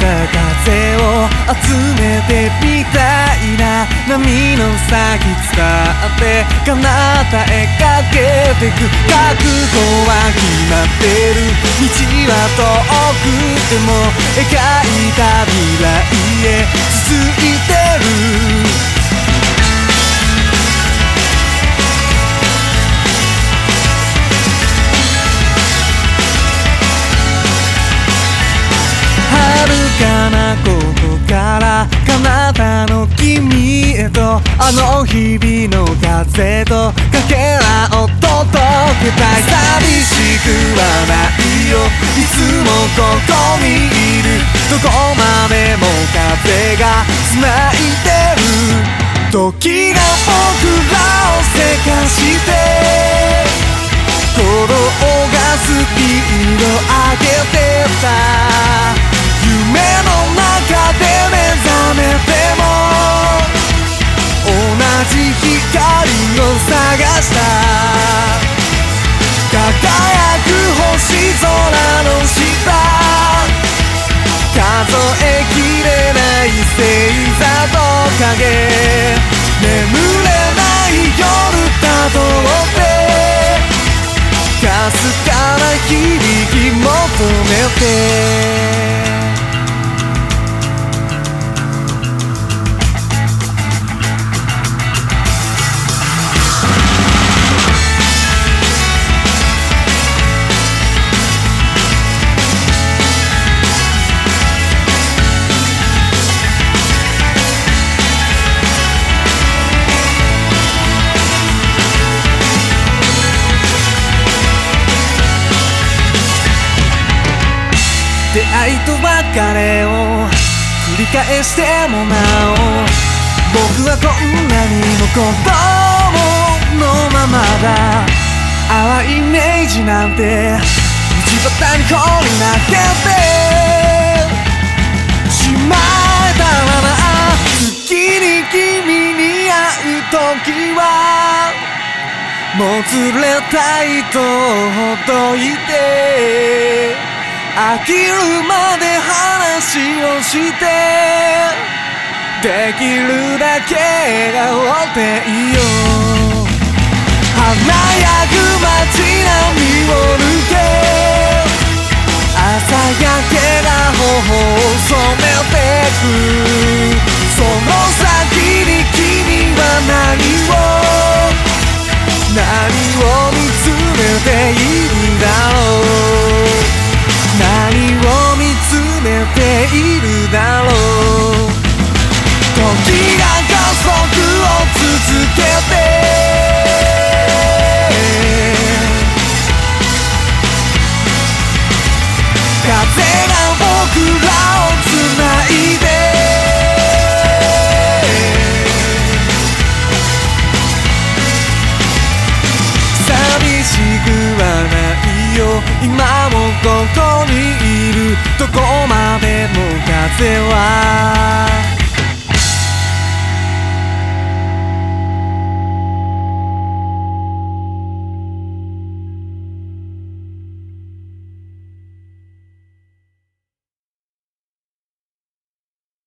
風を集めてみたいな波の先使って彼方へかけてく覚悟は決まってる。道は遠くても描いた未来へ続いてる。君へとあの日々の風とかけらを届けたい寂しくはないよ。いつもここにいる。どこまでも風が繋いでる。時が僕らをせかして。鼓動がスピード上げてた影。眠れない夜たどって。かすかな響き求めて。出会いと別れを繰り返してもなお僕はこんなにも子供のままだ。淡いイメージなんて道端に放り投げてしまえたらな月に君に会う時はもつれたいとほどいて飽きるまで話をして。できるだけ笑っていよう。華やぐ街並みを抜け。朝焼けが頬を染めてく。そのているだろう。時が加速を続けて。風が僕らをつないで。寂しくはないよ。今もここにいる。どこまで feel wild.